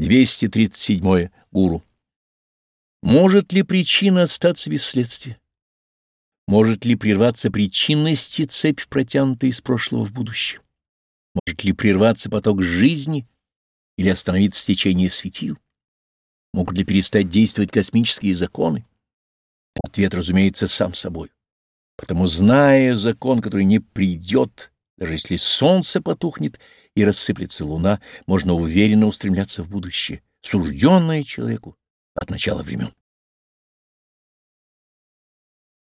237. Гуру. Может ли причина остаться без следствия? Может ли прерваться причинности цепь, протянутая из прошлого в будущее? Может ли прерваться поток жизни или остановиться течение светил? Могут ли перестать действовать космические законы? Ответ, разумеется, сам собой. Потому, зная закон, который не придет, даже если солнце потухнет и рассыплется луна, можно уверенно устремляться в будущее, сужденное человеку от начала времен.